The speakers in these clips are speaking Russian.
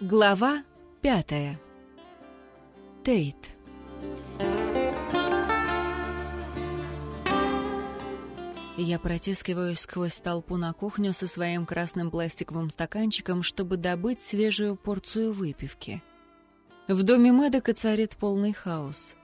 Глава пятая. Тейт. Я протискиваюсь сквозь толпу на кухню со своим красным пластиковым стаканчиком, чтобы добыть свежую порцию выпивки. В доме Мэддока царит полный хаос.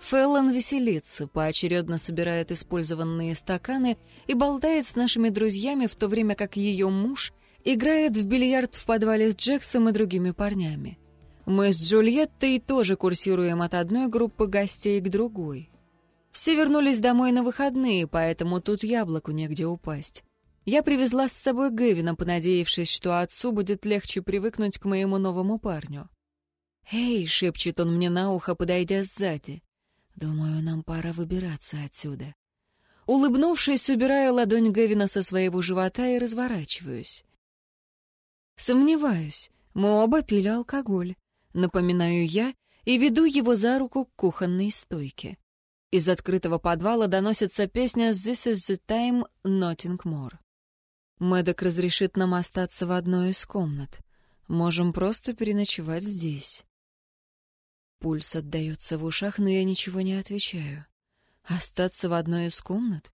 Феллон веселится, поочередно собирает использованные стаканы и болтает с нашими друзьями, в то время как ее муж — Играет в бильярд в подвале с Джексом и другими парнями. Мы с Джульеттой тоже курсируем от одной группы гостей к другой. Все вернулись домой на выходные, поэтому тут яблоку негде упасть. Я привезла с собой Гэвина, понадеявшись, что отцу будет легче привыкнуть к моему новому парню. «Эй!» — шепчет он мне на ухо, подойдя сзади. «Думаю, нам пора выбираться отсюда». Улыбнувшись, убираю ладонь Гэвина со своего живота и разворачиваюсь. Сомневаюсь. Мы оба пили алкоголь. Напоминаю я и веду его за руку к кухонной стойке. Из открытого подвала доносится песня «This is the time, nothing more». Мэддок разрешит нам остаться в одной из комнат. Можем просто переночевать здесь. Пульс отдается в ушах, но я ничего не отвечаю. Остаться в одной из комнат?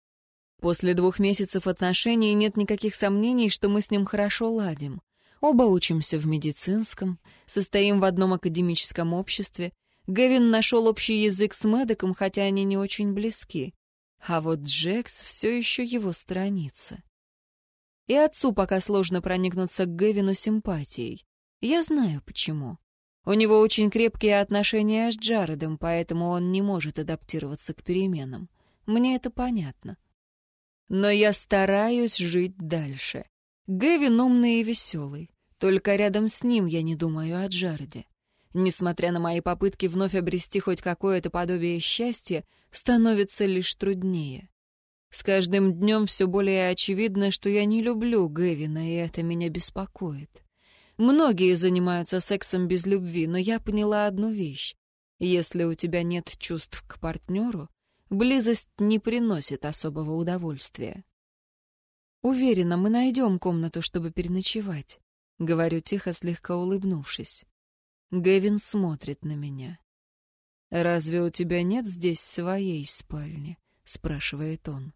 После двух месяцев отношений нет никаких сомнений, что мы с ним хорошо ладим. Оба учимся в медицинском, состоим в одном академическом обществе. Гэвин нашел общий язык с Мэддоком, хотя они не очень близки. А вот Джекс все еще его страница. И отцу пока сложно проникнуться к Гэвину симпатией. Я знаю почему. У него очень крепкие отношения с Джаредом, поэтому он не может адаптироваться к переменам. Мне это понятно. Но я стараюсь жить дальше. Гэвин умный и веселый. Только рядом с ним я не думаю о Джареде. Несмотря на мои попытки вновь обрести хоть какое-то подобие счастья, становится лишь труднее. С каждым днем все более очевидно, что я не люблю Гэвина, и это меня беспокоит. Многие занимаются сексом без любви, но я поняла одну вещь. Если у тебя нет чувств к партнеру, близость не приносит особого удовольствия. Уверена, мы найдем комнату, чтобы переночевать. — говорю тихо, слегка улыбнувшись. Гэвин смотрит на меня. «Разве у тебя нет здесь своей спальни?» — спрашивает он.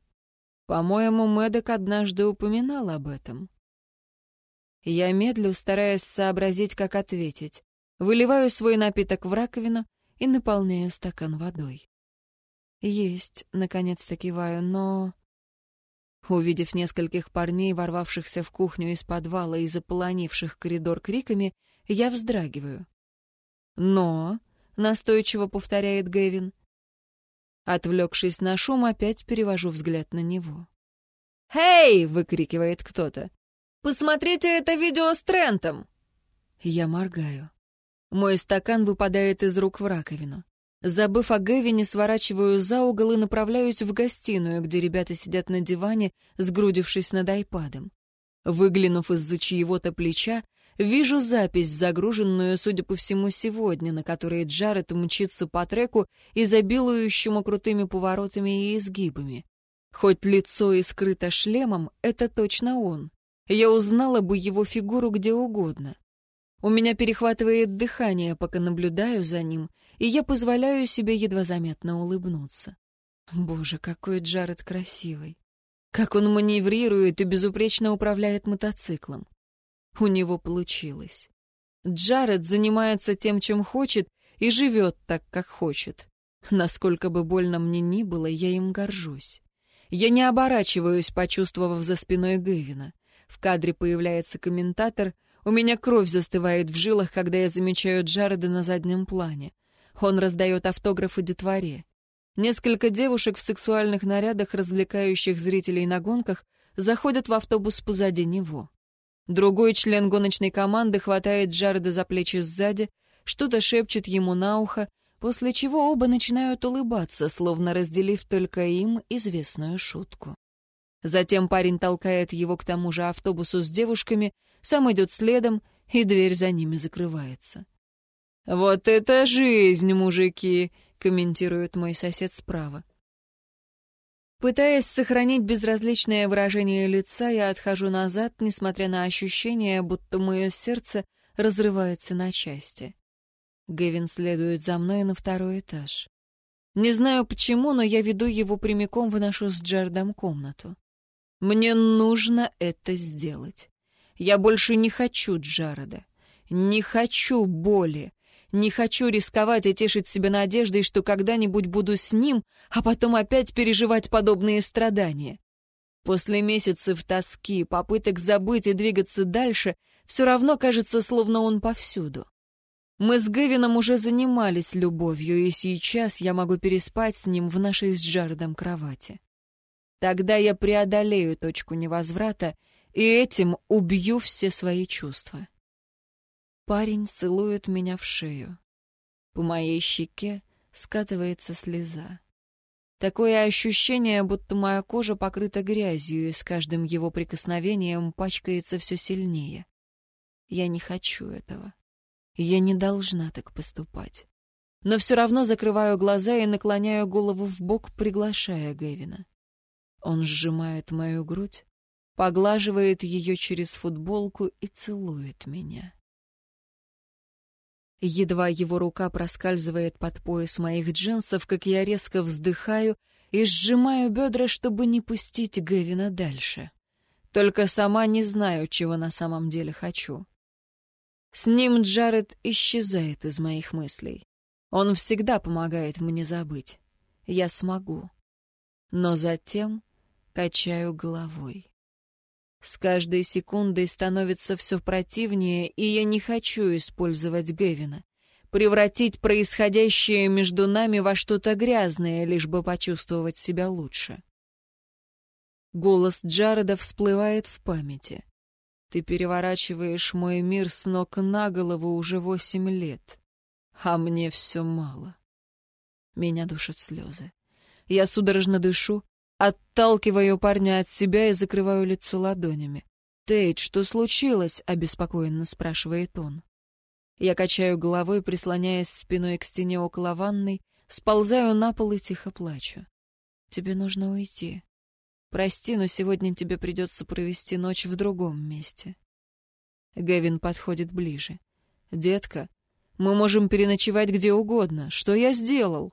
«По-моему, Мэддок однажды упоминал об этом». Я медлю, стараясь сообразить, как ответить. Выливаю свой напиток в раковину и наполняю стакан водой. «Есть», — наконец-то киваю, но... Увидев нескольких парней, ворвавшихся в кухню из подвала и заполонивших коридор криками, я вздрагиваю. «Но», — настойчиво повторяет Гэвин. Отвлекшись на шум, опять перевожу взгляд на него. «Эй!» — выкрикивает кто-то. «Посмотрите это видео с Трентом!» Я моргаю. Мой стакан выпадает из рук в раковину. Забыв о Гевине, сворачиваю за угол и направляюсь в гостиную, где ребята сидят на диване, сгрудившись над айпадом. Выглянув из-за чьего-то плеча, вижу запись, загруженную, судя по всему, сегодня, на которой Джаред мчится по треку, изобилующему крутыми поворотами и изгибами. Хоть лицо и скрыто шлемом, это точно он. Я узнала бы его фигуру где угодно. У меня перехватывает дыхание, пока наблюдаю за ним, и я позволяю себе едва заметно улыбнуться. Боже, какой Джаред красивый. Как он маневрирует и безупречно управляет мотоциклом. У него получилось. Джаред занимается тем, чем хочет, и живет так, как хочет. Насколько бы больно мне ни было, я им горжусь. Я не оборачиваюсь, почувствовав за спиной Гэвина. В кадре появляется комментатор — у меня кровь застывает в жилах, когда я замечаю Джареда на заднем плане. Он раздает автографы детворе. Несколько девушек в сексуальных нарядах, развлекающих зрителей на гонках, заходят в автобус позади него. Другой член гоночной команды хватает Джареда за плечи сзади, что-то шепчет ему на ухо, после чего оба начинают улыбаться, словно разделив только им известную шутку. Затем парень толкает его к тому же автобусу с девушками, сам идет следом, и дверь за ними закрывается. «Вот это жизнь, мужики!» — комментирует мой сосед справа. Пытаясь сохранить безразличное выражение лица, я отхожу назад, несмотря на ощущение, будто мое сердце разрывается на части. Гэвин следует за мной на второй этаж. Не знаю почему, но я веду его прямиком в нашу с Джардом комнату. Мне нужно это сделать. Я больше не хочу Джареда. Не хочу боли. Не хочу рисковать и тешить себя надеждой, что когда-нибудь буду с ним, а потом опять переживать подобные страдания. После месяцев тоски, попыток забыть и двигаться дальше, все равно кажется, словно он повсюду. Мы с Гевином уже занимались любовью, и сейчас я могу переспать с ним в нашей с Джаредом кровати. Тогда я преодолею точку невозврата и этим убью все свои чувства. Парень целует меня в шею. По моей щеке скатывается слеза. Такое ощущение, будто моя кожа покрыта грязью, и с каждым его прикосновением пачкается все сильнее. Я не хочу этого. Я не должна так поступать. Но все равно закрываю глаза и наклоняю голову в бок, приглашая Гэвина. Он сжимает мою грудь, поглаживает ее через футболку и целует меня. Едва его рука проскальзывает под пояс моих джинсов, как я резко вздыхаю и сжимаю бедра, чтобы не пустить Гэвина дальше. Только сама не знаю, чего на самом деле хочу. С ним Джаред исчезает из моих мыслей. Он всегда помогает мне забыть. Я смогу. Но затем качаю головой. С каждой секундой становится все противнее, и я не хочу использовать Гевина. Превратить происходящее между нами во что-то грязное, лишь бы почувствовать себя лучше. Голос Джареда всплывает в памяти. Ты переворачиваешь мой мир с ног на голову уже восемь лет, а мне все мало. Меня душат слезы. Я судорожно дышу, отталкиваю парня от себя и закрываю лицо ладонями. «Тейт, что случилось?» — обеспокоенно спрашивает он. Я качаю головой, прислоняясь спиной к стене около ванной, сползаю на пол и тихо плачу. «Тебе нужно уйти. Прости, но сегодня тебе придется провести ночь в другом месте. Гевин подходит ближе. Детка, мы можем переночевать где угодно. Что я сделал?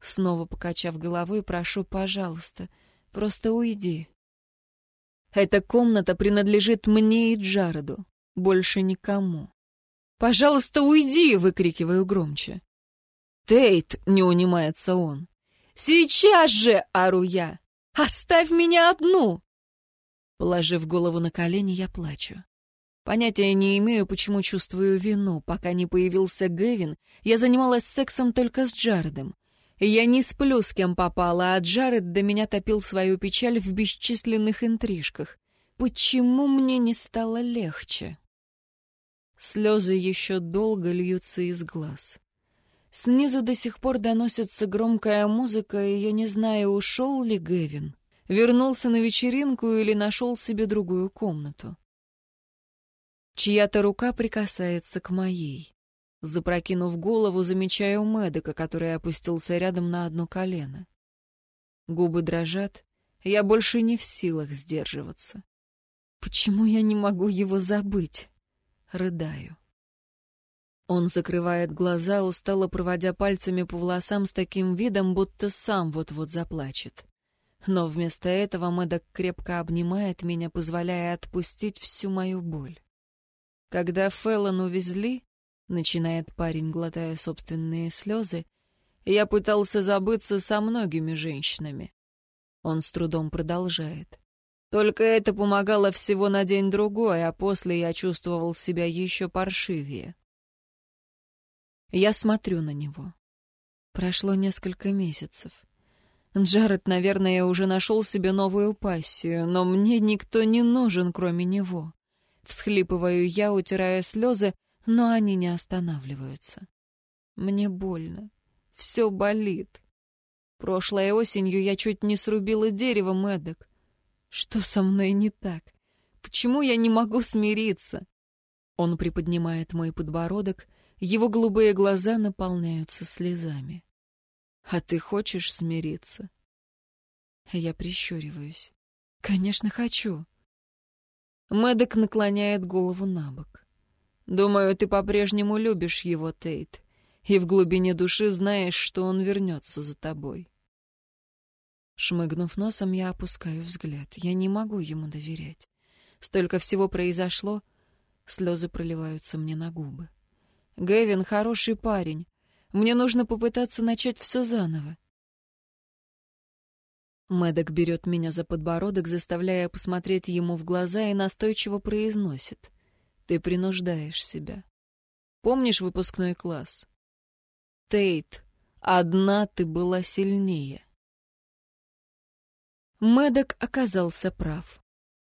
Снова покачав головой, прошу, пожалуйста, просто уйди. Эта комната принадлежит мне и Джареду, больше никому. «Пожалуйста, уйди!» — выкрикиваю громче. «Тейт!» — не унимается он. «Сейчас же!» — ору я. Оставь меня одну!» Положив голову на колени, я плачу. Понятия не имею, почему чувствую вину. Пока не появился Гэвин, я занималась сексом только с Джаредом. Я не сплю с кем попала, а Джаред до меня топил свою печаль в бесчисленных интрижках. Почему мне не стало легче? Слезы еще долго льются из глаз. Снизу до сих пор доносится громкая музыка, и я не знаю, ушел ли Гэвин, вернулся на вечеринку или нашел себе другую комнату. Чья-то рука прикасается к моей. Запрокинув голову, замечаю Мэдека, который опустился рядом на одно колено. Губы дрожат, я больше не в силах сдерживаться. Почему я не могу его забыть? Рыдаю. Он закрывает глаза, устало проводя пальцами по волосам с таким видом, будто сам вот-вот заплачет. Но вместо этого Мэддок крепко обнимает меня, позволяя отпустить всю мою боль. Когда Феллон увезли, начинает парень, глотая собственные слезы, я пытался забыться со многими женщинами. Он с трудом продолжает. Только это помогало всего на день-другой, а после я чувствовал себя еще паршивее. Я смотрю на него. Прошло несколько месяцев. Джаред, наверное, уже нашел себе новую пассию, но мне никто не нужен, кроме него. Всхлипываю я, утирая слезы, но они не останавливаются. Мне больно. Все болит. Прошлой осенью я чуть не срубила дерево Мэддок. Что со мной не так? Почему я не могу смириться? Он приподнимает мой подбородок, его голубые глаза наполняются слезами. «А ты хочешь смириться?» Я прищуриваюсь. «Конечно, хочу». Мэддок наклоняет голову на бок. Думаю, ты по-прежнему любишь его, Тейт, и в глубине души знаешь, что он вернется за тобой. Шмыгнув носом, я опускаю взгляд. Я не могу ему доверять. Столько всего произошло, слезы проливаются мне на губы. Гэвин хороший парень. Мне нужно попытаться начать все заново. Мэддок берет меня за подбородок, заставляя посмотреть ему в глаза и настойчиво произносит. «Ты принуждаешь себя. Помнишь выпускной класс? Тейт, одна ты была сильнее». Мэддок оказался прав.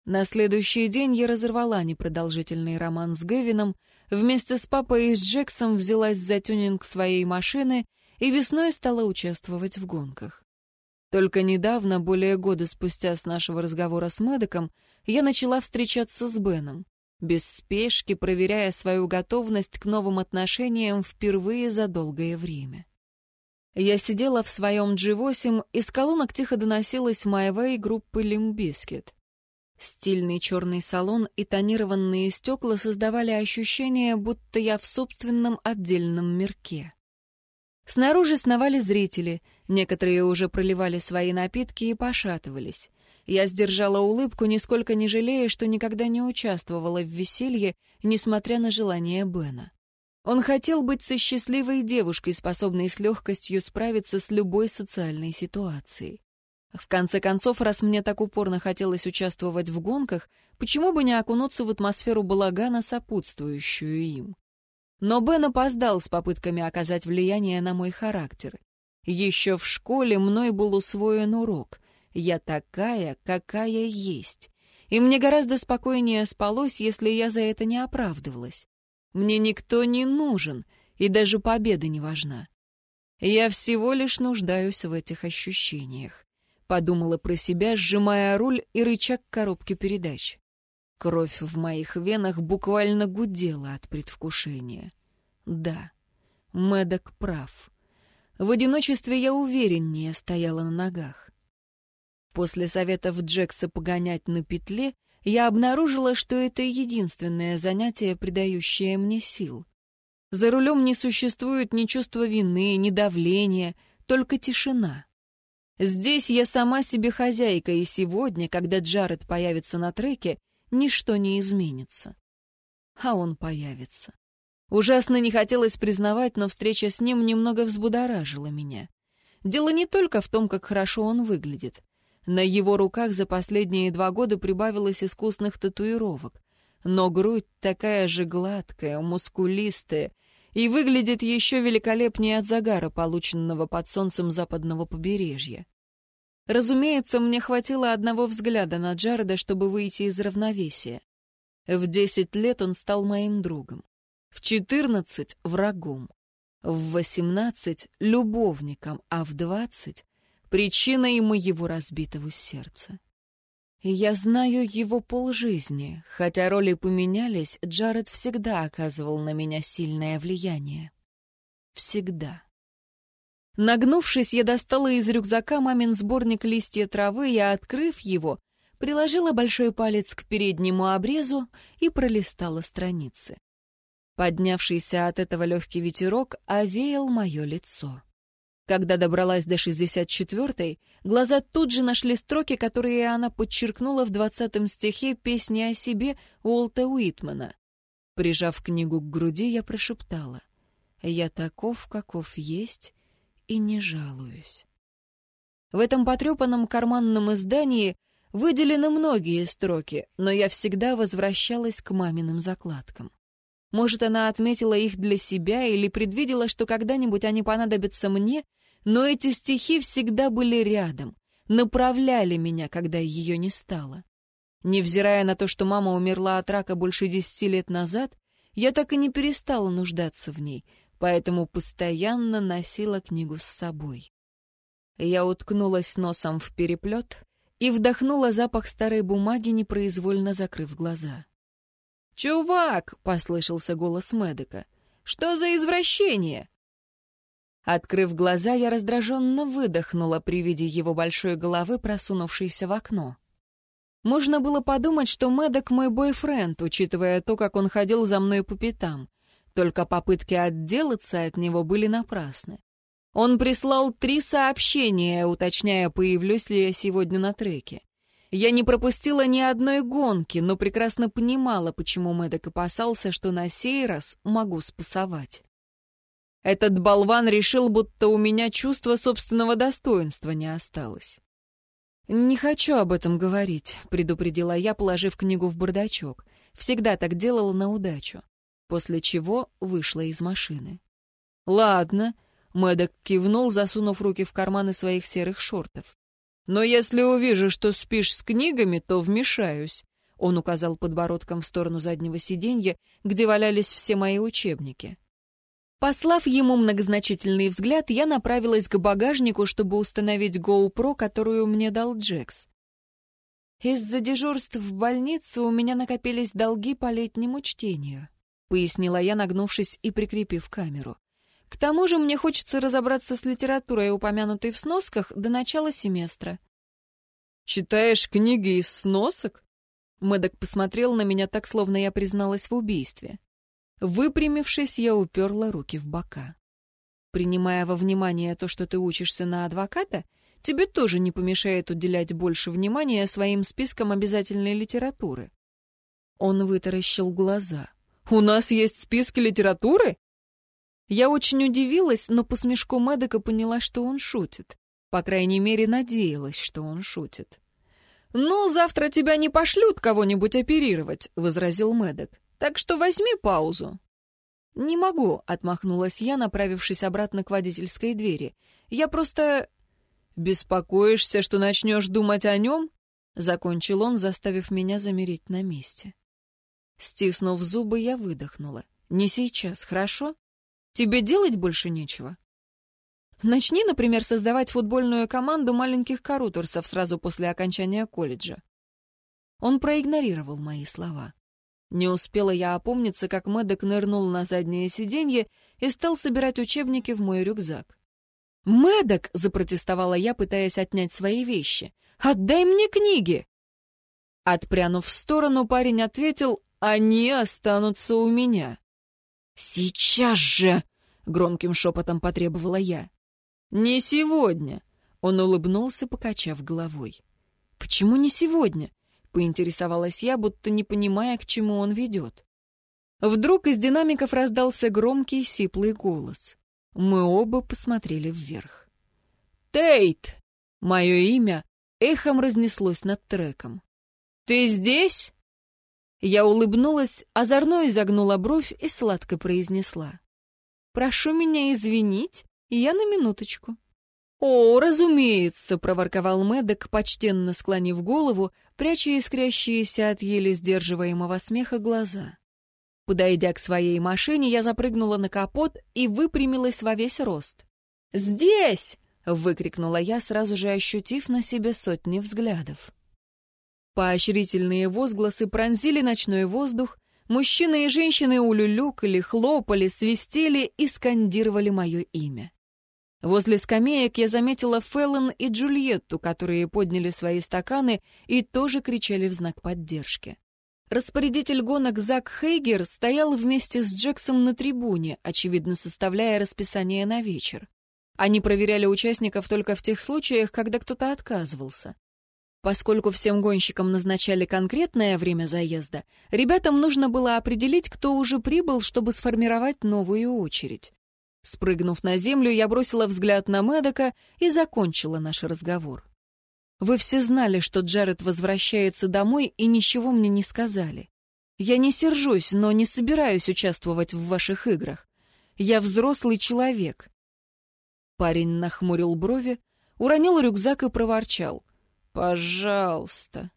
На следующий день я разорвала непродолжительный роман с Гевином, вместе с папой и с Джексом взялась за тюнинг своей машины и весной стала участвовать в гонках. Только недавно, более года спустя с нашего разговора с Мэддоком, я начала встречаться с Беном, без спешки проверяя свою готовность к новым отношениям впервые за долгое время. Я сидела в своем G8, из колонок тихо доносилась My Way группы Limp Bizkit. Стильный черный салон и тонированные стекла создавали ощущение, будто я в собственном отдельном мирке. Снаружи сновали зрители, некоторые уже проливали свои напитки и пошатывались. Я сдержала улыбку, нисколько не жалея, что никогда не участвовала в веселье, несмотря на желание Бена. Он хотел быть со счастливой девушкой, способной с легкостью справиться с любой социальной ситуацией. В конце концов, раз мне так упорно хотелось участвовать в гонках, почему бы не окунуться в атмосферу балагана, сопутствующую им? Но Бен опоздал с попытками оказать влияние на мой характер. Еще в школе мной был усвоен урок. Я такая, какая есть. И мне гораздо спокойнее спалось, если я за это не оправдывалась. Мне никто не нужен, и даже победа не важна. Я всего лишь нуждаюсь в этих ощущениях. Подумала про себя, сжимая руль и рычаг коробки передач. Кровь в моих венах буквально гудела от предвкушения. Да, Мэддок прав. В одиночестве я увереннее стояла на ногах. После советов Джекса погонять на петле я обнаружила, что это единственное занятие, придающее мне сил. За рулем не существует ни чувства вины, ни давления, только тишина. Здесь я сама себе хозяйка, и сегодня, когда Джаред появится на треке, ничто не изменится. А он появится. Ужасно не хотелось признавать, но встреча с ним немного взбудоражила меня. Дело не только в том, как хорошо он выглядит. На его руках за последние два года прибавилось искусных татуировок. Но грудь такая же гладкая, мускулистая, и выглядит еще великолепнее от загара, полученного под солнцем западного побережья. Разумеется, мне хватило одного взгляда на Джареда, чтобы выйти из равновесия. В десять лет он стал моим другом, в четырнадцать — врагом, в восемнадцать — любовником, а в двадцать причиной моего разбитого сердца. Я знаю его полжизни, хотя роли поменялись, Джаред всегда оказывал на меня сильное влияние. Всегда. Нагнувшись, я достала из рюкзака мамин сборник листья травы и, открыв его, приложила большой палец к переднему обрезу и пролистала страницы. Поднявшийся от этого легкий ветерок овеял мое лицо. Когда добралась до 64-й, глаза тут же нашли строки, которые она подчеркнула в двадцатом стихе песни о себе Уолта Уитмана. Прижав книгу к груди, я прошептала. «Я таков, каков есть, и не жалуюсь». В этом потрепанном карманном издании выделены многие строки, но я всегда возвращалась к маминым закладкам. Может, она отметила их для себя или предвидела, что когда-нибудь они понадобятся мне, но эти стихи всегда были рядом, направляли меня, когда ее не стало. Невзирая на то, что мама умерла от рака больше десяти лет назад, я так и не перестала нуждаться в ней, поэтому постоянно носила книгу с собой. Я уткнулась носом в переплет и вдохнула запах старой бумаги, непроизвольно закрыв глаза. «Чувак!» — послышался голос Мэдека. «Что за извращение? Открыв глаза, я раздраженно выдохнула при виде его большой головы, просунувшейся в окно. Можно было подумать, что Мэддок мой бойфренд, учитывая то, как он ходил за мной по пятам. Только попытки отделаться от него были напрасны. Он прислал три сообщения, уточняя, появлюсь ли я сегодня на треке. Я не пропустила ни одной гонки, но прекрасно понимала, почему Мэддок опасался, что на сей раз могу спасовать. Этот болван решил, будто у меня чувство собственного достоинства не осталось. «Не хочу об этом говорить», — предупредила я, положив книгу в бардачок. Всегда так делала на удачу. После чего вышла из машины. «Ладно», — Мэддок кивнул, засунув руки в карманы своих серых шортов. «Но если увижу, что спишь с книгами, то вмешаюсь». Он указал подбородком в сторону заднего сиденья, где валялись все мои учебники. Послав ему многозначительный взгляд, я направилась к багажнику, чтобы установить GoPro, которую мне дал Джекс. «Из-за дежурств в больнице у меня накопились долги по летнему чтению», — пояснила я, нагнувшись и прикрепив камеру. «К тому же мне хочется разобраться с литературой, упомянутой в сносках, до начала семестра». «Читаешь книги из сносок?» Мэддок посмотрел на меня так, словно я призналась в убийстве. Выпрямившись, я уперла руки в бока. Принимая во внимание то, что ты учишься на адвоката, тебе тоже не помешает уделять больше внимания своим спискам обязательной литературы. Он вытаращил глаза. «У нас есть списки литературы?» Я очень удивилась, но по смешку Мэддека поняла, что он шутит. По крайней мере, надеялась, что он шутит. «Ну, завтра тебя не пошлют кого-нибудь оперировать», — возразил Мэддок. Так что возьми паузу». «Не могу», — отмахнулась я, направившись обратно к водительской двери. «Я просто...» «Беспокоишься, что начнешь думать о нем?» — закончил он, заставив меня замереть на месте. Стиснув зубы, я выдохнула. «Не сейчас, хорошо? Тебе делать больше нечего?» Начни, например, создавать футбольную команду маленьких каруторсов сразу после окончания колледжа. Он проигнорировал мои слова. Не успела я опомниться, как Мэддок нырнул на заднее сиденье и стал собирать учебники в мой рюкзак. «Мэддок!» — запротестовала я, пытаясь отнять свои вещи. «Отдай мне книги!» Отпрянув в сторону, парень ответил, «Они останутся у меня». «Сейчас же!» — громким шепотом потребовала я. «Не сегодня!» — он улыбнулся, покачав головой. «Почему не сегодня? Поинтересовалась я, будто не понимая, к чему он ведет. Вдруг из динамиков раздался громкий сиплый голос. Мы оба посмотрели вверх. «Тейт!» Мое имя эхом разнеслось над треком. «Ты здесь?» Я улыбнулась, озорно изогнула бровь и сладко произнесла. «Прошу меня извинить, я на минуточку». «О, разумеется!» — проворковал Мэддок, почтенно склонив голову, пряча искрящиеся от еле сдерживаемого смеха глаза. Подойдя к своей машине, я запрыгнула на капот и выпрямилась во весь рост. «Здесь!» — выкрикнула я, сразу же ощутив на себе сотни взглядов. Поощрительные возгласы пронзили ночной воздух, мужчины и женщины улюлюкали, хлопали, свистели и скандировали мое имя. Возле скамеек я заметила Феллон и Джульетту, которые подняли свои стаканы и тоже кричали в знак поддержки. Распорядитель гонок Зак Хейгер стоял вместе с Джексом на трибуне, очевидно составляя расписание на вечер. Они проверяли участников только в тех случаях, когда кто-то отказывался. Поскольку всем гонщикам назначали конкретное время заезда, ребятам нужно было определить, кто уже прибыл, чтобы сформировать новую очередь. Спрыгнув на землю, я бросила взгляд на Мэдока и закончила наш разговор. Вы все знали, что Джаред возвращается домой и ничего мне не сказали. Я не сержусь, но не собираюсь участвовать в ваших играх. Я взрослый человек. Парень нахмурил брови, уронил рюкзак и проворчал. «Пожалуйста».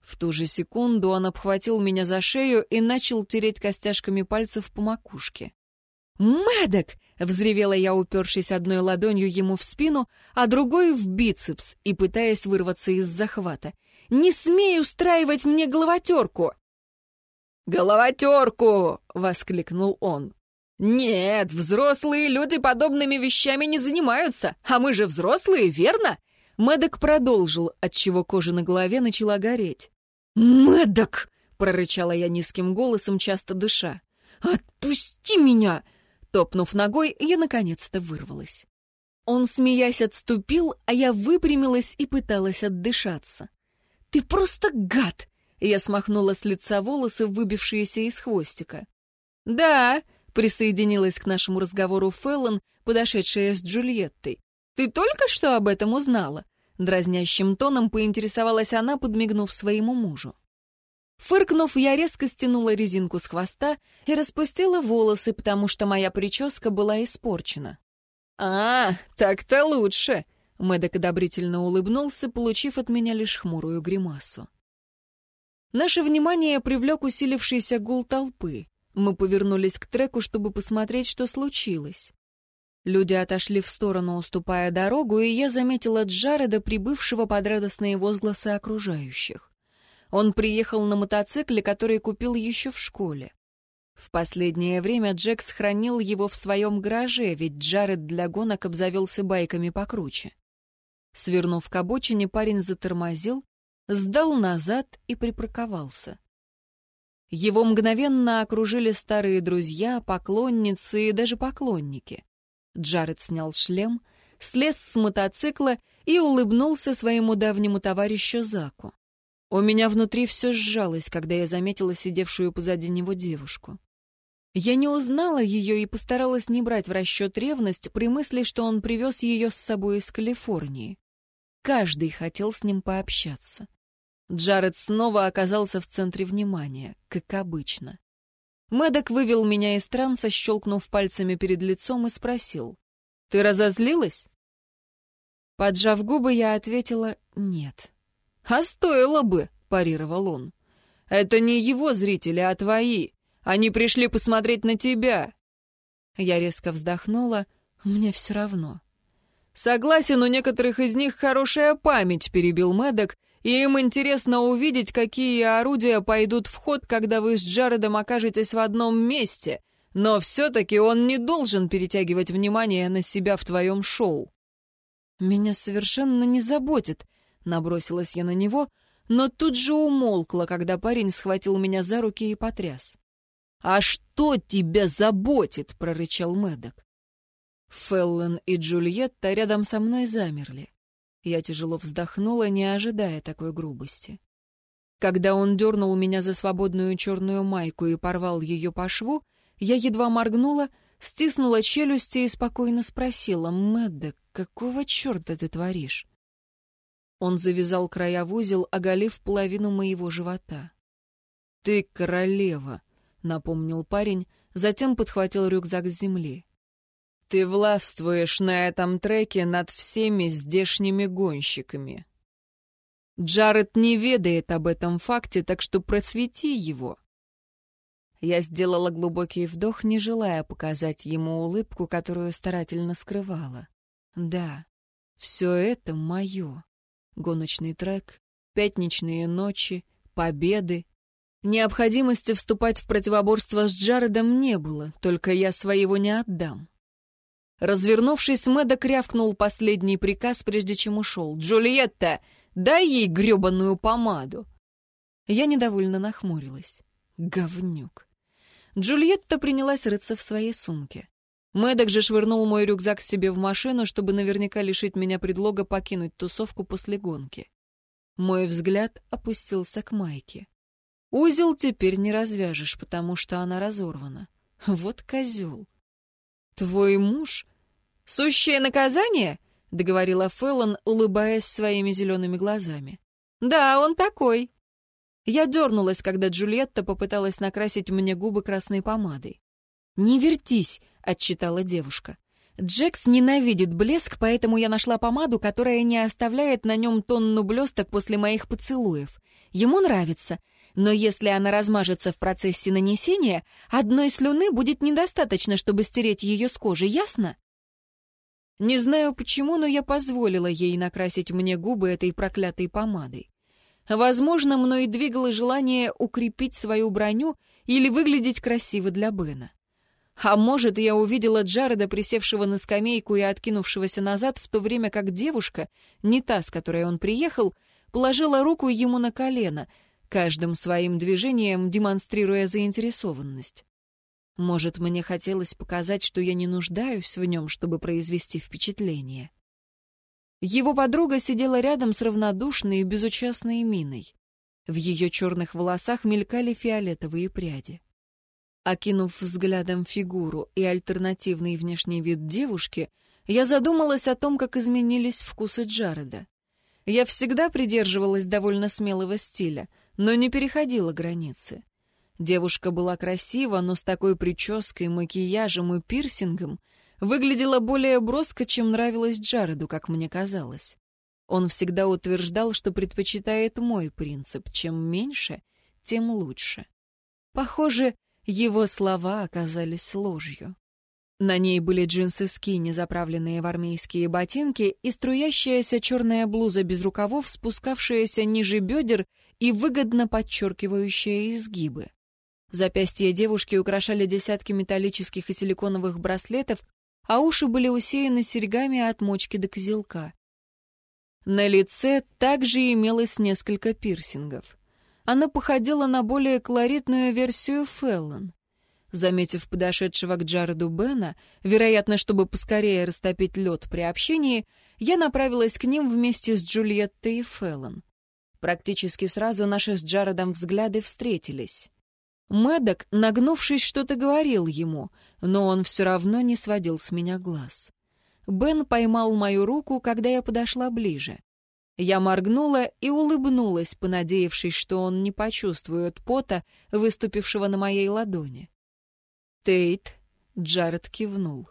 В ту же секунду он обхватил меня за шею и начал тереть костяшками пальцев по макушке. «Мэддок!» — взревела я, упершись одной ладонью ему в спину, а другой — в бицепс и пытаясь вырваться из захвата. «Не смей устраивать мне головотерку!» «Головотерку!» — воскликнул он. «Нет, взрослые люди подобными вещами не занимаются, а мы же взрослые, верно? Мэддок продолжил, отчего кожа на голове начала гореть. «Мэддок!» — прорычала я низким голосом, часто дыша. «Отпусти меня!» Топнув ногой, я наконец-то вырвалась. Он, смеясь, отступил, а я выпрямилась и пыталась отдышаться. «Ты просто гад!» Я смахнула с лица волосы, выбившиеся из хвостика. «Да», — присоединилась к нашему разговору Феллон, подошедшая с Джульеттой. «Ты только что об этом узнала?» Дразнящим тоном поинтересовалась она, подмигнув своему мужу. Фыркнув, я резко стянула резинку с хвоста и распустила волосы, потому что моя прическа была испорчена. «А, так-то лучше!» — Мэддок одобрительно улыбнулся, получив от меня лишь хмурую гримасу. Наше внимание привлек усилившийся гул толпы. Мы повернулись к треку, чтобы посмотреть, что случилось. Люди отошли в сторону, уступая дорогу, и я заметила Джареда, прибывшего под радостные возгласы окружающих. Он приехал на мотоцикле, который купил еще в школе. В последнее время Джек сохранил его в своем гараже, ведь Джаред для гонок обзавелся байками покруче. Свернув к обочине, парень затормозил, сдал назад и припарковался. Его мгновенно окружили старые друзья, поклонницы и даже поклонники. Джаред снял шлем, слез с мотоцикла и улыбнулся своему давнему товарищу Заку. У меня внутри все сжалось, когда я заметила сидевшую позади него девушку. Я не узнала ее и постаралась не брать в расчет ревность при мысли, что он привез ее с собой из Калифорнии. Каждый хотел с ним пообщаться. Джаред снова оказался в центре внимания, как обычно. Мэддок вывел меня из транса, щелкнув пальцами перед лицом и спросил. «Ты разозлилась?» Поджав губы, я ответила «нет». «А стоило бы», — парировал он. «Это не его зрители, а твои. Они пришли посмотреть на тебя». Я резко вздохнула. «Мне все равно». «Согласен, у некоторых из них хорошая память», — перебил Мэддок, и им интересно увидеть, какие орудия пойдут в ход, когда вы с Джаредом окажетесь в одном месте. Но все-таки он не должен перетягивать внимание на себя в твоем шоу. Меня совершенно не заботит, набросилась я на него, но тут же умолкла, когда парень схватил меня за руки и потряс. «А что тебя заботит?» — прорычал Мэддок. Феллон и Джульетта рядом со мной замерли. Я тяжело вздохнула, не ожидая такой грубости. Когда он дернул меня за свободную черную майку и порвал ее по шву, я едва моргнула, стиснула челюсти и спокойно спросила, «Мэдда, какого черта ты творишь?» Он завязал края в узел, оголив половину моего живота. «Ты королева», — напомнил парень, затем подхватил рюкзак с земли. Ты властвуешь на этом треке над всеми здешними гонщиками. Джаред не ведает об этом факте, так что просвети его. Я сделала глубокий вдох, не желая показать ему улыбку, которую старательно скрывала. Да, все это мое. Гоночный трек, пятничные ночи, победы. Необходимости вступать в противоборство с Джаредом не было, только я своего не отдам. Развернувшись, Мэддок рявкнул последний приказ, прежде чем ушел. «Джульетта, дай ей гребаную помаду!» Я недовольно нахмурилась. Говнюк. Джульетта принялась рыться в своей сумке. Мэддок же швырнул мой рюкзак себе в машину, чтобы наверняка лишить меня предлога покинуть тусовку после гонки. Мой взгляд опустился к майке. Узел теперь не развяжешь, потому что она разорвана. Вот козел. «Твой муж? Сущее наказание?» — договорила Феллон, улыбаясь своими зелеными глазами. «Да, он такой». Я дернулась, когда Джульетта попыталась накрасить мне губы красной помадой. «Не вертись», — отчитала девушка. «Джекс ненавидит блеск, поэтому я нашла помаду, которая не оставляет на нем тонну блесток после моих поцелуев. Ему нравится, но если она размажется в процессе нанесения, одной слюны будет недостаточно, чтобы стереть ее с кожи, ясно? Не знаю почему, но я позволила ей накрасить мне губы этой проклятой помадой. Возможно, мной двигало желание укрепить свою броню или выглядеть красиво для Бена. А может, я увидела Джареда, присевшего на скамейку и откинувшегося назад, в то время как девушка, не та, с которой он приехал, положила руку ему на колено, каждым своим движением демонстрируя заинтересованность. Может, мне хотелось показать, что я не нуждаюсь в нем, чтобы произвести впечатление. Его подруга сидела рядом с равнодушной и безучастной миной. В ее черных волосах мелькали фиолетовые пряди. Окинув взглядом фигуру и альтернативный внешний вид девушки, я задумалась о том, как изменились вкусы Джареда. Я всегда придерживалась довольно смелого стиля, но не переходила границы. Девушка была красива, но с такой прической, макияжем и пирсингом выглядела более броско, чем нравилось Джареду, как мне казалось. Он всегда утверждал, что предпочитает мой принцип. Чем меньше, тем лучше. Похоже, его слова оказались ложью. На ней были джинсы скини, заправленные в армейские ботинки, и струящаяся черная блуза без рукавов, спускавшаяся ниже бедер и выгодно подчеркивающая изгибы. Запястья девушки украшали десятки металлических и силиконовых браслетов, а уши были усеяны серьгами от мочки до козелка. На лице также имелось несколько пирсингов. Она походила на более колоритную версию Феллон. Заметив подошедшего к Джареду Бена, вероятно, чтобы поскорее растопить лед при общении, я направилась к ним вместе с Джульеттой и Феллон. Практически сразу наши с Джаредом взгляды встретились. Мэддок, нагнувшись, что-то говорил ему, но он все равно не сводил с меня глаз. Бен поймал мою руку, когда я подошла ближе. Я моргнула и улыбнулась, понадеявшись, что он не почувствует пота, выступившего на моей ладони. «Тейт», — Джаред кивнул.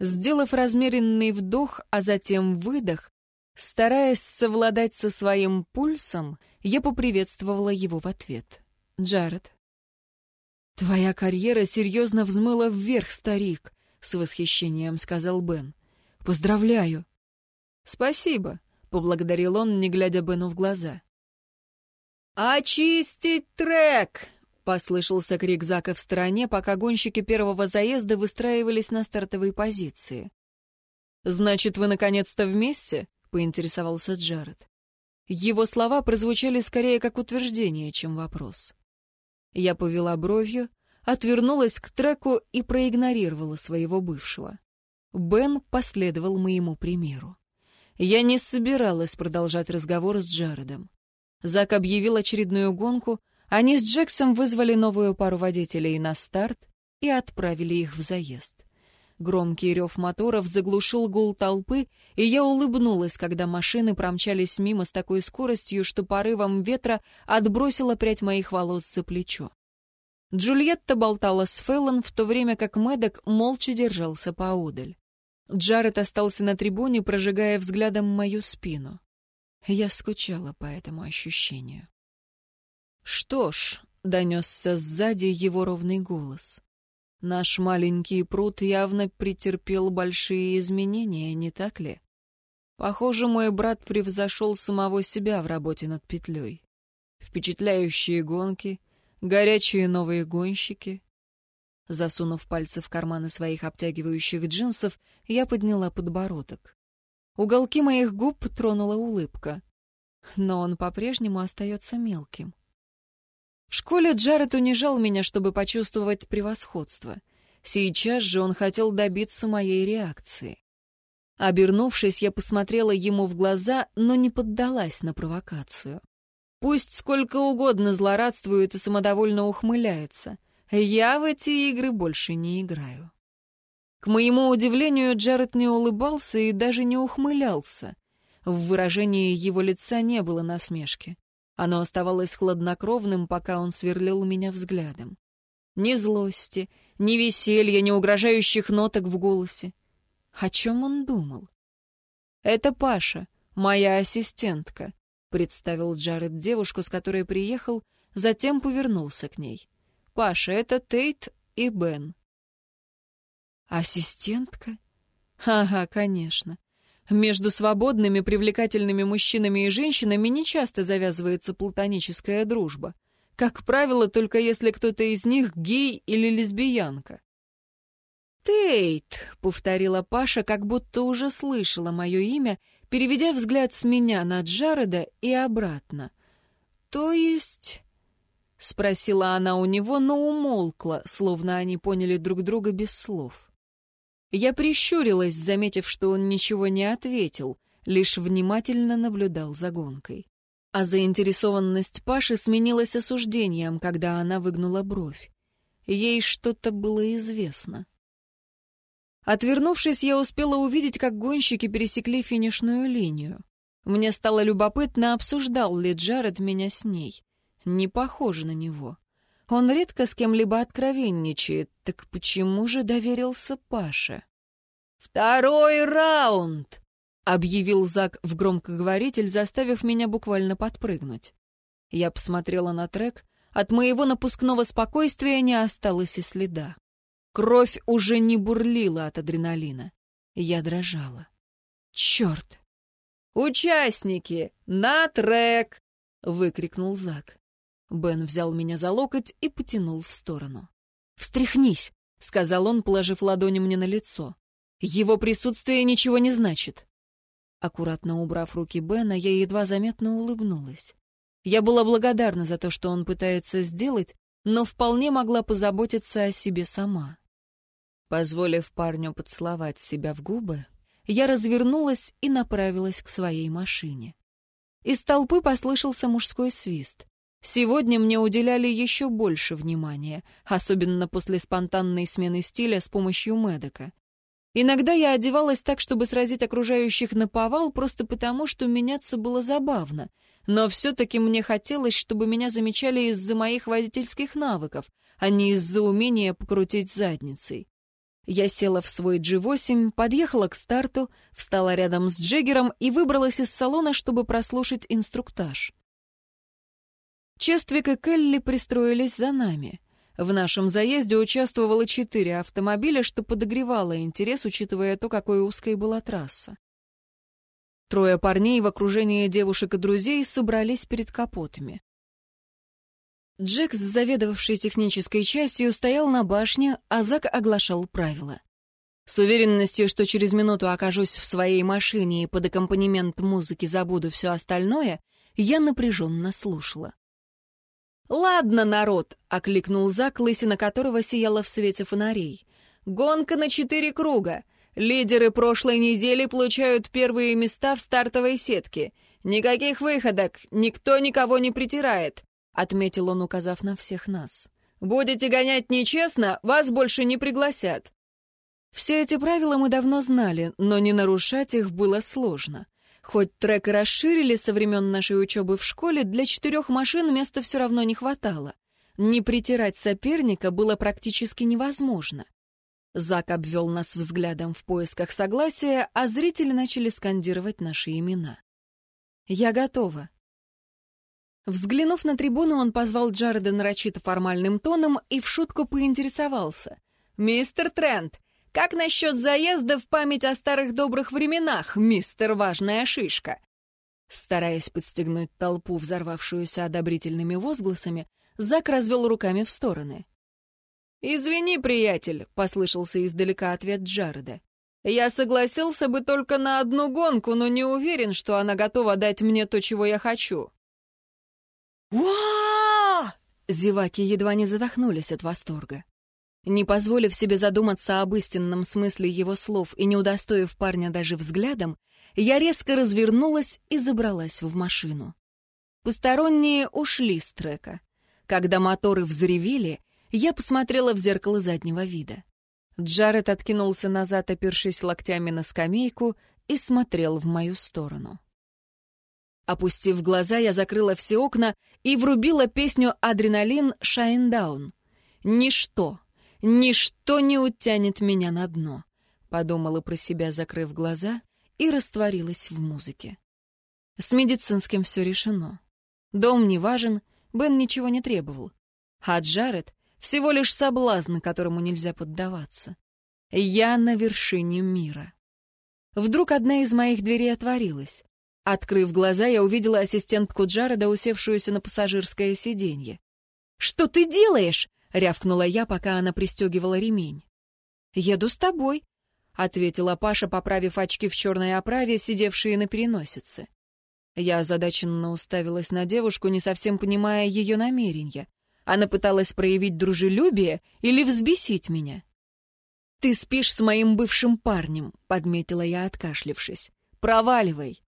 Сделав размеренный вдох, а затем выдох, стараясь совладать со своим пульсом, я поприветствовала его в ответ. «Джаред». «Твоя карьера серьезно взмыла вверх, старик», — с восхищением сказал Бен. Поздравляю!» «Спасибо», — поблагодарил он, не глядя Бену в глаза. «Очистить трек!» — послышался крик Зака в стороне, пока гонщики первого заезда выстраивались на стартовой позиции. «Значит, вы наконец-то вместе?» — поинтересовался Джаред. Его слова прозвучали скорее как утверждение, чем вопрос. Я повела бровью, отвернулась к треку и проигнорировала своего бывшего. Бен последовал моему примеру. Я не собиралась продолжать разговор с Джаредом. Зак объявил очередную гонку, они с Джексом вызвали новую пару водителей на старт и отправили их в заезд. Громкий рев моторов заглушил гул толпы, и я улыбнулась, когда машины промчались мимо с такой скоростью, что порывом ветра отбросила прядь моих волос за плечо. Джульетта болтала с Феллон, в то время как Мэддок молча держался поодаль. Джаред остался на трибуне, прожигая взглядом мою спину. Я скучала по этому ощущению. «Что ж», — донесся сзади его ровный голос, — «наш маленький пруд явно претерпел большие изменения, не так ли? Похоже, мой брат превзошел самого себя в работе над петлей. Впечатляющие гонки, горячие новые гонщики, Засунув пальцы в карманы своих обтягивающих джинсов, я подняла подбородок. Уголки моих губ тронула улыбка. Но он по-прежнему остается мелким. В школе Джаред унижал меня, чтобы почувствовать превосходство. Сейчас же он хотел добиться моей реакции. Обернувшись, я посмотрела ему в глаза, но не поддалась на провокацию. Пусть сколько угодно злорадствует и самодовольно ухмыляется — я в эти игры больше не играю. К моему удивлению, Джаред не улыбался и даже не ухмылялся. В выражении его лица не было насмешки. Оно оставалось хладнокровным, пока он сверлил меня взглядом. Ни злости, ни веселья, ни угрожающих ноток в голосе. О чем он думал? «Это Паша, моя ассистентка», — представил Джаред девушку, с которой приехал, затем повернулся к ней. Паша, это Тейт и Бен. Ассистентка? Ага, конечно. Между свободными, привлекательными мужчинами и женщинами нечасто завязывается платоническая дружба. Как правило, только если кто-то из них гей или лесбиянка. «Тейт», — повторила Паша, как будто уже слышала мое имя, переведя взгляд с меня на Джареда и обратно. «То есть...» — спросила она у него, но умолкла, словно они поняли друг друга без слов. Я прищурилась, заметив, что он ничего не ответил, лишь внимательно наблюдал за гонкой. А заинтересованность Паши сменилась осуждением, когда она выгнула бровь. Ей что-то было известно. Отвернувшись, я успела увидеть, как гонщики пересекли финишную линию. Мне стало любопытно, обсуждал ли Джаред меня с ней. Не похоже на него. Он редко с кем-либо откровенничает, так почему же доверился Паше? «Второй раунд!» — объявил Зак в громкоговоритель, заставив меня буквально подпрыгнуть. Я посмотрела на трек, от моего напускного спокойствия не осталось и следа. Кровь уже не бурлила от адреналина. Я дрожала. «Черт!» «Участники! На трек!» — выкрикнул Зак. Бен взял меня за локоть и потянул в сторону. «Встряхнись!» — сказал он, положив ладони мне на лицо. «Его присутствие ничего не значит». Аккуратно убрав руки Бена, я едва заметно улыбнулась. Я была благодарна за то, что он пытается сделать, но вполне могла позаботиться о себе сама. Позволив парню поцеловать себя в губы, я развернулась и направилась к своей машине. Из толпы послышался мужской свист. Сегодня мне уделяли еще больше внимания, особенно после спонтанной смены стиля с помощью Медока. Иногда я одевалась так, чтобы сразить окружающих на повал, просто потому, что меняться было забавно. Но все-таки мне хотелось, чтобы меня замечали из-за моих водительских навыков, а не из-за умения покрутить задницей. Я села в свой G8, подъехала к старту, встала рядом с Джеггером и выбралась из салона, чтобы прослушать инструктаж. Чествик и Келли пристроились за нами. В нашем заезде участвовало четыре автомобиля, что подогревало интерес, учитывая то, какой узкой была трасса. Трое парней в окружении девушек и друзей собрались перед капотами. Джекс, заведовавший технической частью, стоял на башне, а Зак оглашал правила. С уверенностью, что через минуту окажусь в своей машине и под аккомпанемент музыки забуду все остальное, я напряженно слушала. «Ладно, народ!» — окликнул Зак, лысина которого сияла в свете фонарей. «Гонка на четыре круга. Лидеры прошлой недели получают первые места в стартовой сетке. Никаких выходок, никто никого не притирает», — отметил он, указав на всех нас. «Будете гонять нечестно, вас больше не пригласят». Все эти правила мы давно знали, но не нарушать их было сложно. Хоть трек расширили со времен нашей учебы в школе, для четырех машин места все равно не хватало. Не притирать соперника было практически невозможно. Зак обвел нас взглядом в поисках согласия, а зрители начали скандировать наши имена. «Я готова». Взглянув на трибуну, он позвал Джареда нарочито формальным тоном и в шутку поинтересовался. «Мистер Трент, как насчет заезда в память о старых добрых временах, мистер Важная Шишка?» Стараясь подстегнуть толпу, взорвавшуюся одобрительными возгласами, Зак развел руками в стороны. «Извини, приятель», — послышался издалека ответ Джареда. «Я согласился бы только на одну гонку, но не уверен, что она готова дать мне то, чего я хочу». «Уа!» Зеваки едва не задохнулись от восторга. Не позволив себе задуматься об истинном смысле его слов и не удостоив парня даже взглядом, я резко развернулась и забралась в машину. Посторонние ушли с трека. Когда моторы взревели, я посмотрела в зеркало заднего вида. Джаред откинулся назад, опершись локтями на скамейку, и смотрел в мою сторону. Опустив глаза, я закрыла все окна и врубила песню «Адреналин Шайндаун». Ничто, Ничто не утянет меня на дно, подумала про себя, закрыв глаза, и растворилась в музыке. С медицинским все решено. Дом не важен, Бен ничего не требовал. А Джаред — всего лишь соблазн, которому нельзя поддаваться. Я на вершине мира. Вдруг одна из моих дверей отворилась. Открыв глаза, я увидела ассистентку Джареда, усевшуюся на пассажирское сиденье. «Что ты делаешь?» — рявкнула я, пока она пристегивала ремень. «Еду с тобой», — ответила Паша, поправив очки в черной оправе, сидевшие на переносице. Я озадаченно уставилась на девушку, не совсем понимая ее намерения. Она пыталась проявить дружелюбие или взбесить меня. «Ты спишь с моим бывшим парнем», — подметила я, откашлившись. «Проваливай».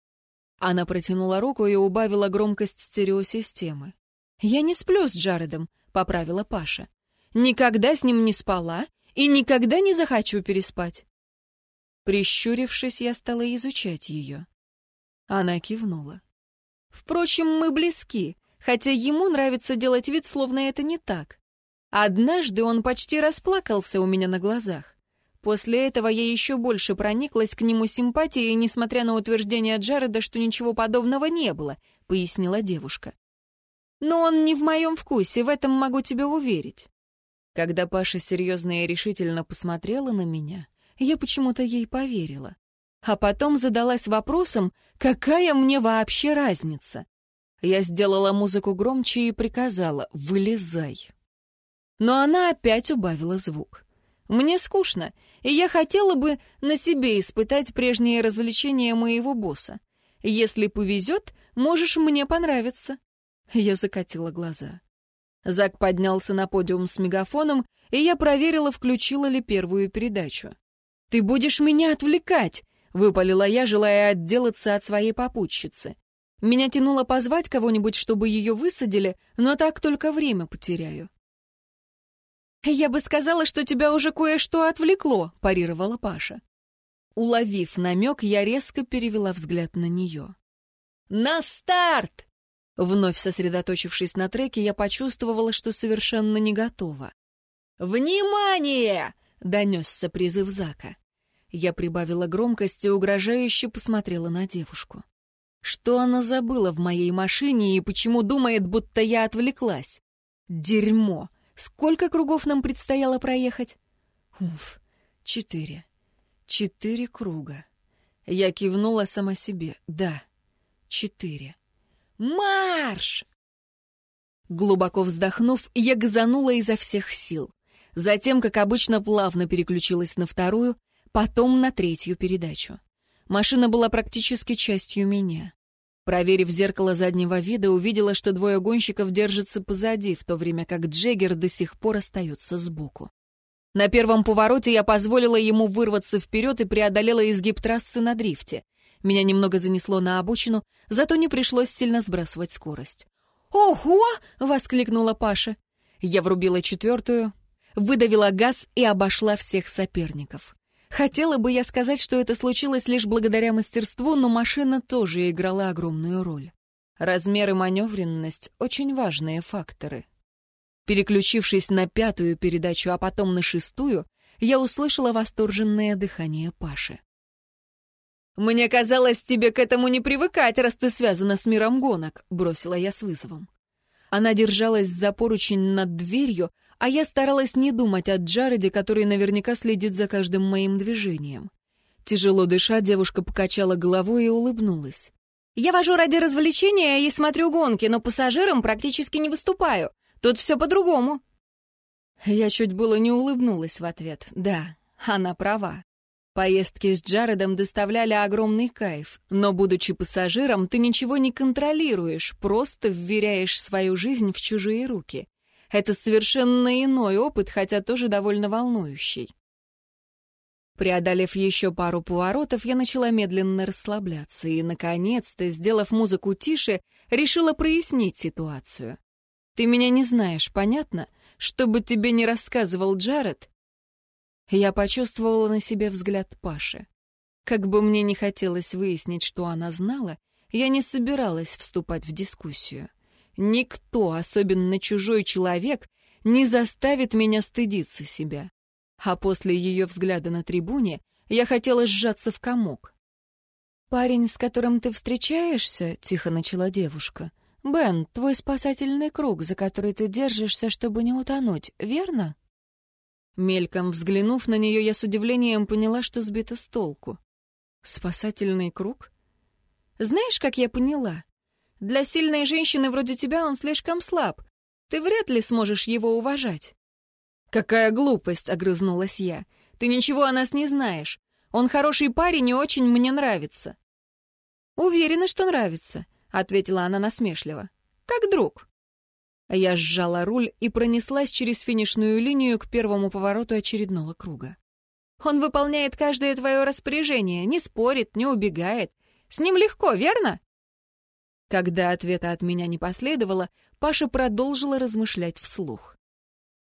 Она протянула руку и убавила громкость стереосистемы. «Я не сплю с Джаредом», — поправила Паша. «Никогда с ним не спала и никогда не захочу переспать». Прищурившись, я стала изучать ее. Она кивнула. «Впрочем, мы близки, хотя ему нравится делать вид, словно это не так. Однажды он почти расплакался у меня на глазах. После этого я еще больше прониклась к нему симпатией, несмотря на утверждение Джареда, что ничего подобного не было, пояснила девушка. Но он не в моем вкусе, в этом могу тебя уверить. Когда Паша серьезно и решительно посмотрела на меня, я почему-то ей поверила. А потом задалась вопросом, какая мне вообще разница? Я сделала музыку громче и приказала «вылезай». Но она опять убавила звук. Мне скучно, и я хотела бы на себе испытать прежние развлечения моего босса. Если повезет, можешь мне понравиться». Я закатила глаза. Зак поднялся на подиум с мегафоном, и я проверила, включила ли первую передачу. «Ты будешь меня отвлекать!» — выпалила я, желая отделаться от своей попутчицы. Меня тянуло позвать кого-нибудь, чтобы ее высадили, но так только время потеряю. «Я бы сказала, что тебя уже кое-что отвлекло», — парировала Паша. Уловив намек, я резко перевела взгляд на нее. «На старт!» Вновь сосредоточившись на треке, я почувствовала, что совершенно не готова. «Внимание!» — донесся призыв Зака. Я прибавила громкость и угрожающе посмотрела на девушку. Что она забыла в моей машине и почему думает, будто я отвлеклась? Дерьмо! Сколько кругов нам предстояло проехать? Уф, четыре. Четыре круга. Я кивнула сама себе. Да, четыре. Марш! Глубоко вздохнув, я газанула изо всех сил. Затем, как обычно, плавно переключилась на вторую, потом на третью передачу. Машина была практически частью меня. Проверив зеркало заднего вида, увидела, что двое гонщиков держатся позади, в то время как Джеггер до сих пор остается сбоку. На первом повороте я позволила ему вырваться вперед и преодолела изгиб трассы на дрифте. Меня немного занесло на обочину, зато не пришлось сильно сбрасывать скорость. «Ого!» — воскликнула Паша. Я врубила четвертую, выдавила газ и обошла всех соперников. Хотела бы я сказать, что это случилось лишь благодаря мастерству, но машина тоже играла огромную роль. Размер и маневренность — очень важные факторы. Переключившись на пятую передачу, а потом на шестую, я услышала восторженное дыхание Паши. «Мне казалось, тебе к этому не привыкать, раз ты связана с миром гонок», — бросила я с вызовом. Она держалась за поручень над дверью, а я старалась не думать о Джареде, который наверняка следит за каждым моим движением. Тяжело дыша, девушка покачала головой и улыбнулась. «Я вожу ради развлечения и смотрю гонки, но пассажирам практически не выступаю. Тут все по-другому». Я чуть было не улыбнулась в ответ. Да, она права. Поездки с Джаредом доставляли огромный кайф, но, будучи пассажиром, ты ничего не контролируешь, просто вверяешь свою жизнь в чужие руки. Это совершенно иной опыт, хотя тоже довольно волнующий. Преодолев еще пару поворотов, я начала медленно расслабляться и, наконец-то, сделав музыку тише, решила прояснить ситуацию. «Ты меня не знаешь, понятно? Чтобы тебе не рассказывал Джаред, я почувствовала на себе взгляд Паши. Как бы мне не хотелось выяснить, что она знала, я не собиралась вступать в дискуссию. Никто, особенно чужой человек, не заставит меня стыдиться себя. А после ее взгляда на трибуне я хотела сжаться в комок. «Парень, с которым ты встречаешься», — тихо начала девушка, — «Бен, твой спасательный круг, за который ты держишься, чтобы не утонуть, верно?» Мельком взглянув на нее, я с удивлением поняла, что сбита с толку. Спасательный круг? Знаешь, как я поняла? Для сильной женщины вроде тебя он слишком слаб. Ты вряд ли сможешь его уважать. Какая глупость, огрызнулась я. Ты ничего о нас не знаешь. Он хороший парень и очень мне нравится». «Уверена, что нравится», — ответила она насмешливо. «Как друг». Я сжала руль и пронеслась через финишную линию к первому повороту очередного круга. «Он выполняет каждое твое распоряжение, не спорит, не убегает. С ним легко, верно?» Когда ответа от меня не последовало, Паша продолжила размышлять вслух.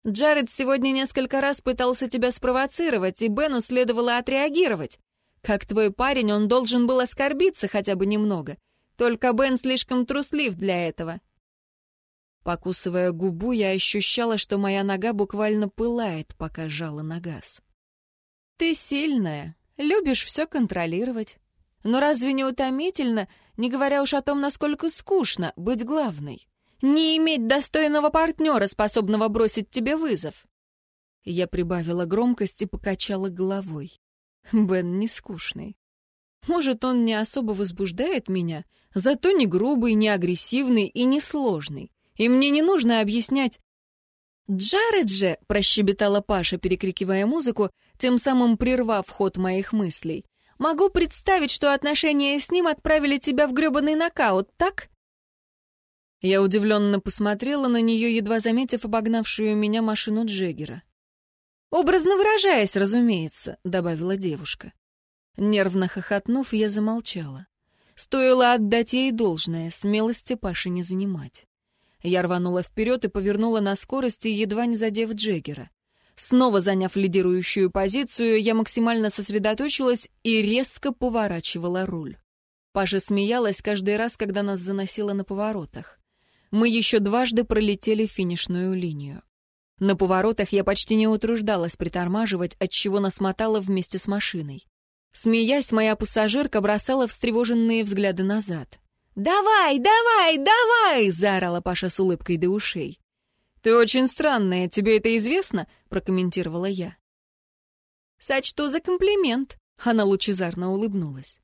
«Джаред сегодня несколько раз пытался тебя спровоцировать, и Бену следовало отреагировать. Как твой парень, он должен был оскорбиться хотя бы немного. Только Бен слишком труслив для этого. Покусывая губу, я ощущала, что моя нога буквально пылает, пока жала на газ. «Ты сильная, любишь все контролировать. Но разве не утомительно, не говоря уж о том, насколько скучно, быть главной? Не иметь достойного партнера, способного бросить тебе вызов?» Я прибавила громкость и покачала головой. Бен не скучный. Может, он не особо возбуждает меня, зато не грубый, не агрессивный и не сложный и мне не нужно объяснять. «Джаред же!» — прощебетала Паша, перекрикивая музыку, тем самым прервав ход моих мыслей. «Могу представить, что отношения с ним отправили тебя в гребаный нокаут, так?» Я удивленно посмотрела на нее, едва заметив обогнавшую меня машину Джеггера. «Образно выражаясь, разумеется», — добавила девушка. Нервно хохотнув, я замолчала. Стоило отдать ей должное, смелости Паши не занимать. Я рванула вперед и повернула на скорости, едва не задев Джеггера. Снова заняв лидирующую позицию, я максимально сосредоточилась и резко поворачивала руль. Паша смеялась каждый раз, когда нас заносило на поворотах. Мы еще дважды пролетели финишную линию. На поворотах я почти не утруждалась притормаживать, отчего нас мотало вместе с машиной. Смеясь, моя пассажирка бросала встревоженные взгляды назад. «Давай, давай, давай!» — заорала Паша с улыбкой до ушей. «Ты очень странная, тебе это известно?» — прокомментировала я. «Сочту за комплимент», — она лучезарно улыбнулась.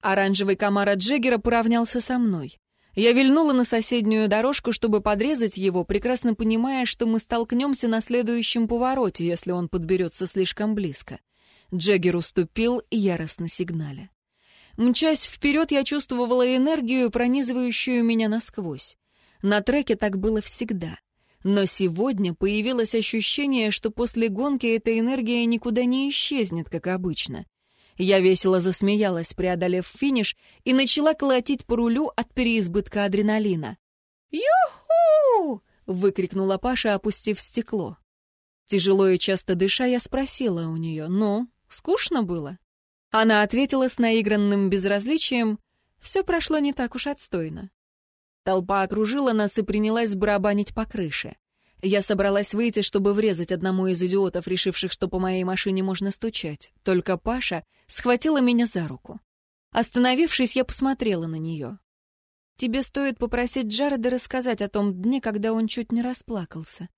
Оранжевый комара Джеггера поравнялся со мной. Я вильнула на соседнюю дорожку, чтобы подрезать его, прекрасно понимая, что мы столкнемся на следующем повороте, если он подберется слишком близко. Джеггер уступил, яростно сигналя. Мчась вперед, я чувствовала энергию, пронизывающую меня насквозь. На треке так было всегда. Но сегодня появилось ощущение, что после гонки эта энергия никуда не исчезнет, как обычно. Я весело засмеялась, преодолев финиш, и начала колотить по рулю от переизбытка адреналина. «Ю-ху!» — выкрикнула Паша, опустив стекло. Тяжело и часто дыша, я спросила у нее, «Ну, скучно было?» Она ответила с наигранным безразличием, все прошло не так уж отстойно. Толпа окружила нас и принялась барабанить по крыше. Я собралась выйти, чтобы врезать одному из идиотов, решивших, что по моей машине можно стучать. Только Паша схватила меня за руку. Остановившись, я посмотрела на нее. «Тебе стоит попросить Джареда рассказать о том дне, когда он чуть не расплакался».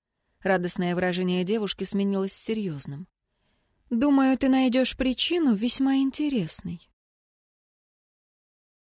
Радостное выражение девушки сменилось серьезным. Думаю, ты найдешь причину весьма интересной.